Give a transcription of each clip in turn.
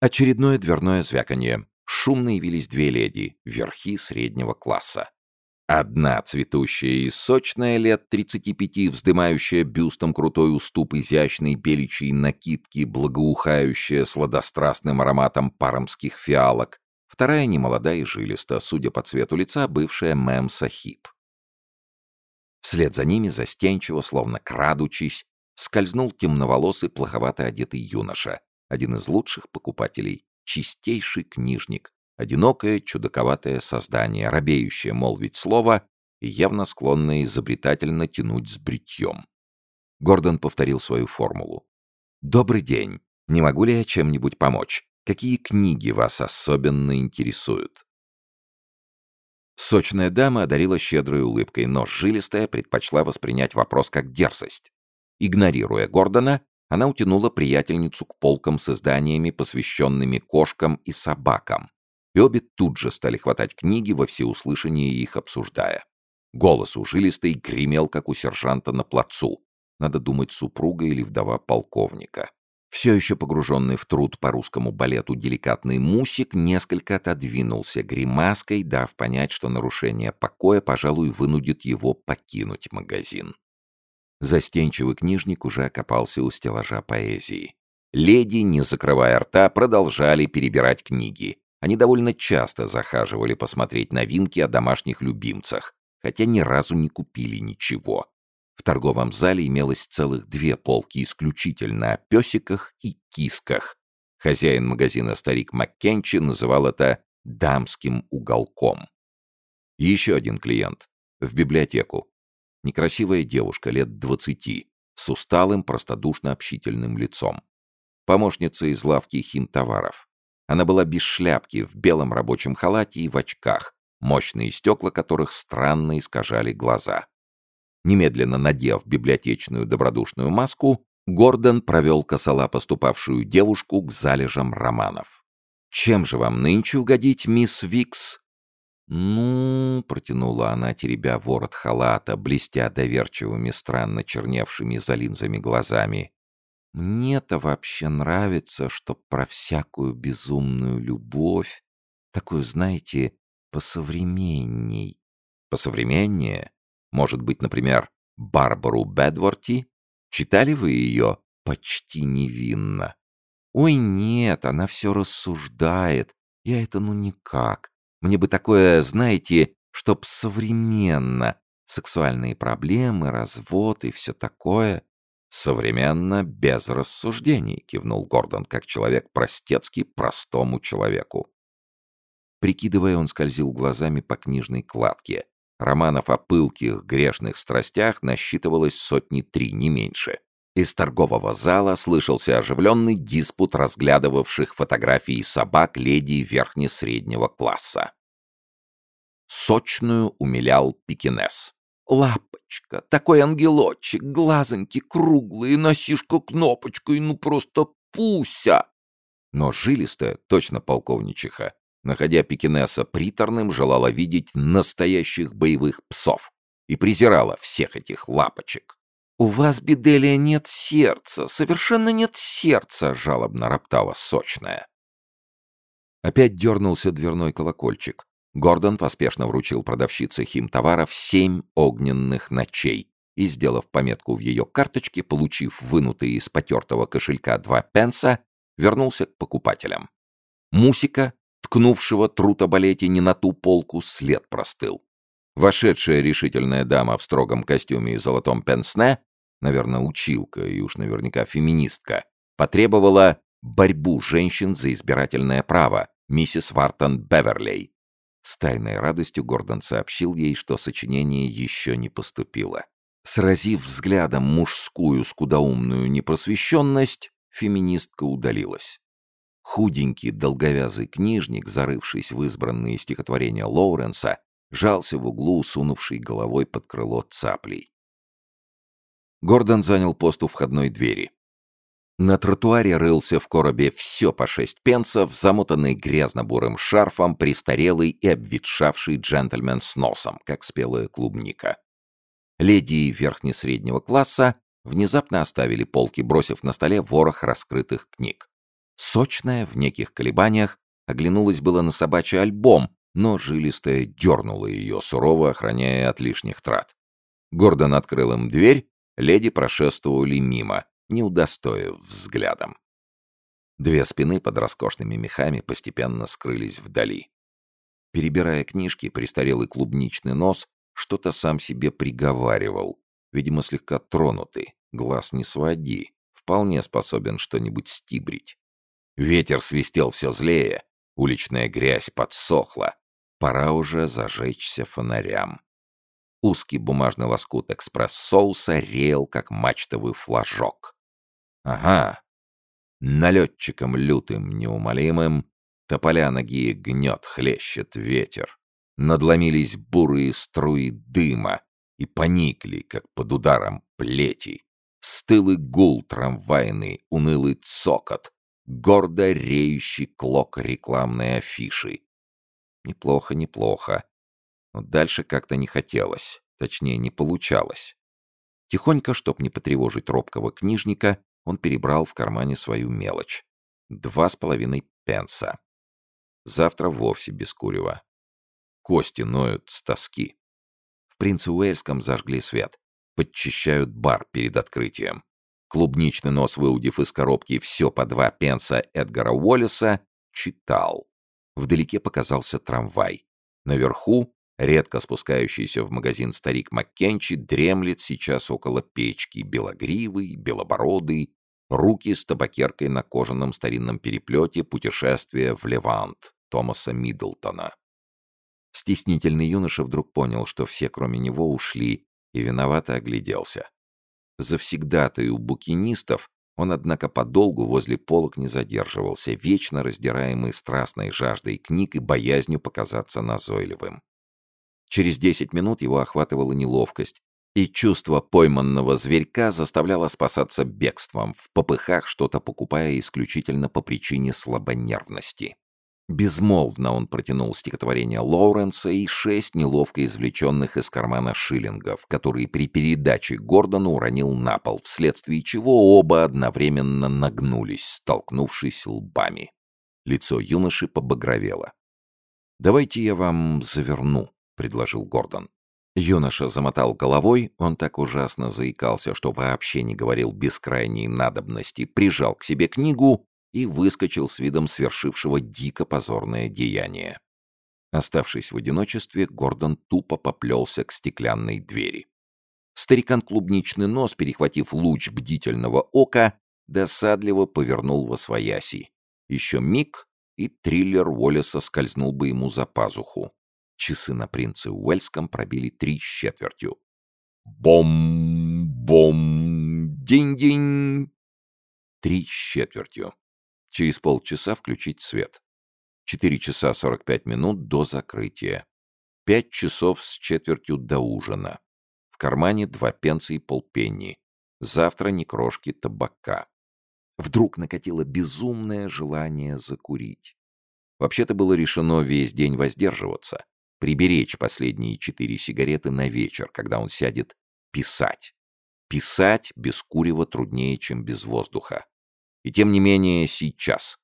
Очередное дверное звяканье. Шумно явились две леди, верхи среднего класса. Одна цветущая и сочная, лет 35, вздымающая бюстом крутой уступ изящной беличьей накидки, благоухающая сладострастным ароматом паромских фиалок. Вторая немолодая и жилиста, судя по цвету лица, бывшая мэм Сахиб. Вслед за ними, застенчиво, словно крадучись, скользнул темноволосый, плоховато одетый юноша, один из лучших покупателей, чистейший книжник, Одинокое, чудаковатое создание, робеющее молвить слово и явно склонное изобретательно тянуть с бритьем. Гордон повторил свою формулу. «Добрый день. Не могу ли я чем-нибудь помочь? Какие книги вас особенно интересуют?» Сочная дама одарила щедрой улыбкой, но жилистая предпочла воспринять вопрос как дерзость. Игнорируя Гордона, она утянула приятельницу к полкам с изданиями, посвященными кошкам и собакам, и обе тут же стали хватать книги во всеуслышание их обсуждая. Голос у жилистой гремел, как у сержанта на плацу. Надо думать, супруга или вдова полковника. Все еще погруженный в труд по русскому балету деликатный мусик несколько отодвинулся гримаской, дав понять, что нарушение покоя, пожалуй, вынудит его покинуть магазин. Застенчивый книжник уже окопался у стеллажа поэзии. Леди, не закрывая рта, продолжали перебирать книги. Они довольно часто захаживали посмотреть новинки о домашних любимцах, хотя ни разу не купили ничего. В торговом зале имелось целых две полки исключительно о песиках и кисках. Хозяин магазина старик Маккенчи называл это «дамским уголком». Еще один клиент. В библиотеку. Некрасивая девушка лет двадцати, с усталым, простодушно-общительным лицом. Помощница из лавки химтоваров. Она была без шляпки, в белом рабочем халате и в очках, мощные стекла которых странно искажали глаза. Немедленно надев библиотечную добродушную маску, Гордон провел косола поступавшую девушку к залежам романов. «Чем же вам нынче угодить, мисс Викс?» «Ну...» — протянула она, теребя ворот халата, блестя доверчивыми, странно черневшими за линзами глазами. Мне-то вообще нравится, что про всякую безумную любовь, такую, знаете, посовременней. Посовременнее? Может быть, например, Барбару Бедворти? Читали вы ее почти невинно? Ой, нет, она все рассуждает. Я это ну никак. Мне бы такое, знаете, чтоб современно. Сексуальные проблемы, развод и все такое. «Современно, без рассуждений», — кивнул Гордон, как человек простецкий простому человеку. Прикидывая, он скользил глазами по книжной кладке. Романов о пылких, грешных страстях насчитывалось сотни три, не меньше. Из торгового зала слышался оживленный диспут разглядывавших фотографии собак леди верхне-среднего класса. Сочную умилял пекинес. Лапочка, такой ангелочек, глазоньки круглые, кнопочку, и ну просто пуся. Но жилистая, точно полковничиха, находя пекинеса приторным, желала видеть настоящих боевых псов и презирала всех этих лапочек. «У вас, Беделия, нет сердца, совершенно нет сердца!» — жалобно роптала сочная. Опять дернулся дверной колокольчик. Гордон поспешно вручил продавщице химтоваров семь огненных ночей и, сделав пометку в ее карточке, получив вынутые из потертого кошелька два пенса, вернулся к покупателям. Мусика, ткнувшего трутобалете не на ту полку, след простыл. Вошедшая решительная дама в строгом костюме и золотом пенсне, наверное, училка и уж наверняка феминистка, потребовала борьбу женщин за избирательное право, миссис Вартон Беверлей, с тайной радостью Гордон сообщил ей, что сочинение еще не поступило. Сразив взглядом мужскую скудоумную непросвещенность, феминистка удалилась. Худенький долговязый книжник, зарывшись в избранные стихотворения Лоуренса, жался в углу, сунувший головой под крыло цаплей. Гордон занял пост у входной двери. На тротуаре рылся в коробе все по шесть пенсов, замотанный грязно-бурым шарфом, престарелый и обветшавший джентльмен с носом, как спелая клубника. Леди верхне-среднего класса внезапно оставили полки, бросив на столе ворох раскрытых книг. Сочная, в неких колебаниях, оглянулась было на собачий альбом, но жилистая дернула ее, сурово охраняя от лишних трат. Гордон открыл им дверь, леди прошествовали мимо, не удостоив взглядом. Две спины под роскошными мехами постепенно скрылись вдали. Перебирая книжки, престарелый клубничный нос что-то сам себе приговаривал, видимо, слегка тронутый, глаз не своди, вполне способен что-нибудь стибрить. Ветер свистел все злее, уличная грязь подсохла, пора уже зажечься фонарям. Узкий бумажный лоскут экспресс-соуса реял, как мачтовый флажок. Ага, налетчиком лютым, неумолимым, тополя ноги гнет, хлещет ветер. Надломились бурые струи дыма и поникли, как под ударом плети. Стылый гул трамвайный, унылый цокот, гордо реющий клок рекламной афиши. Неплохо, неплохо. Но дальше как-то не хотелось, точнее, не получалось. Тихонько, чтоб не потревожить робкого книжника, он перебрал в кармане свою мелочь. Два с половиной пенса. Завтра вовсе без курева. Кости ноют с тоски. В принце Уэльском зажгли свет. Подчищают бар перед открытием. Клубничный нос, выудив из коробки все по два пенса Эдгара Уоллеса, читал. Вдалеке показался трамвай. Наверху, редко спускающийся в магазин старик Маккенчи, дремлет сейчас около печки, белогривый, белобородый, Руки с табакеркой на кожаном старинном переплете «Путешествие в Левант» Томаса Миддлтона. Стеснительный юноша вдруг понял, что все, кроме него, ушли, и виновато огляделся. Завсегдатый у букинистов он, однако, подолгу возле полок не задерживался, вечно раздираемый страстной жаждой книг и боязнью показаться назойливым. Через десять минут его охватывала неловкость, и чувство пойманного зверька заставляло спасаться бегством, в попыхах что-то покупая исключительно по причине слабонервности. Безмолвно он протянул стихотворение Лоуренса и шесть неловко извлеченных из кармана шиллингов, которые при передаче Гордону уронил на пол, вследствие чего оба одновременно нагнулись, столкнувшись лбами. Лицо юноши побагровело. «Давайте я вам заверну», — предложил Гордон. Юноша замотал головой, он так ужасно заикался, что вообще не говорил без крайней надобности, прижал к себе книгу и выскочил с видом свершившего дико позорное деяние. Оставшись в одиночестве, Гордон тупо поплелся к стеклянной двери. Старикан-клубничный нос, перехватив луч бдительного ока, досадливо повернул во свояси. Еще миг, и триллер Уоллеса скользнул бы ему за пазуху. Часы на принце Уэльском пробили три с четвертью. Бом-бом! Динь-динь! Три с четвертью. Через полчаса включить свет. Четыре часа сорок пять минут до закрытия. Пять часов с четвертью до ужина. В кармане два пенса и полпенни. Завтра ни крошки табака. Вдруг накатило безумное желание закурить. Вообще-то было решено весь день воздерживаться приберечь последние четыре сигареты на вечер, когда он сядет писать. Писать без курева труднее, чем без воздуха. И тем не менее сейчас,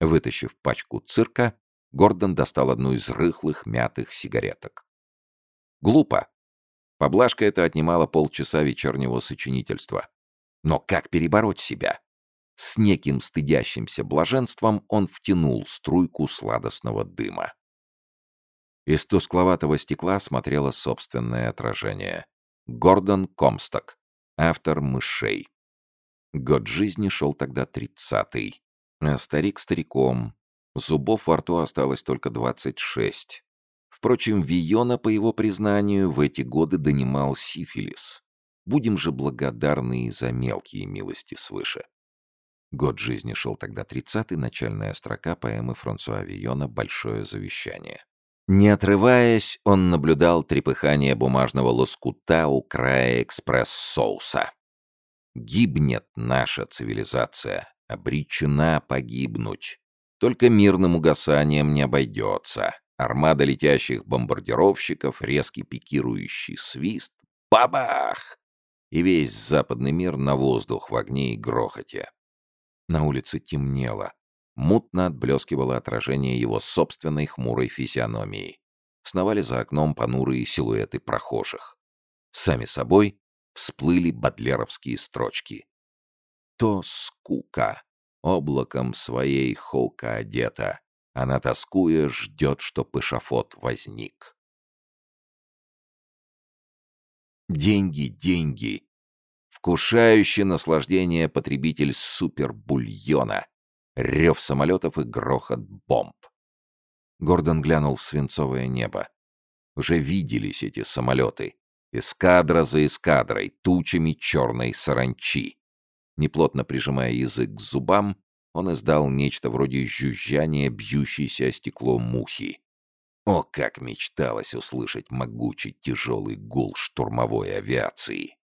вытащив пачку цирка, Гордон достал одну из рыхлых мятых сигареток. Глупо. Поблажка это отнимала полчаса вечернего сочинительства. Но как перебороть себя? С неким стыдящимся блаженством он втянул струйку сладостного дыма. Из тускловатого стекла смотрело собственное отражение. Гордон Комсток, автор «Мышей». Год жизни шел тогда тридцатый. А старик стариком. Зубов во рту осталось только двадцать шесть. Впрочем, Виона, по его признанию, в эти годы донимал сифилис. Будем же благодарны за мелкие милости свыше. Год жизни шел тогда тридцатый, начальная строка поэмы Франсуа Виона «Большое завещание». Не отрываясь, он наблюдал трепыхание бумажного лоскута у края экспресс-соуса. Гибнет наша цивилизация, обречена погибнуть. Только мирным угасанием не обойдется. Армада летящих бомбардировщиков, резкий пикирующий свист. Бабах! И весь западный мир на воздух в огне и грохоте. На улице темнело. Мутно отблескивало отражение его собственной хмурой физиономии. Сновали за окном понурые силуэты прохожих. Сами собой всплыли бодлеровские строчки. То скука, облаком своей хока одета, она, тоскуя, ждет, чтоб эшафот возник. Деньги, деньги. Вкушающий наслаждение потребитель супербульона. Рев самолетов и грохот бомб. Гордон глянул в свинцовое небо. Уже виделись эти самолеты. Эскадра за эскадрой, тучами черной саранчи. Неплотно прижимая язык к зубам, он издал нечто вроде жужжания, бьющейся о стекло мухи. О, как мечталось услышать могучий тяжелый гул штурмовой авиации!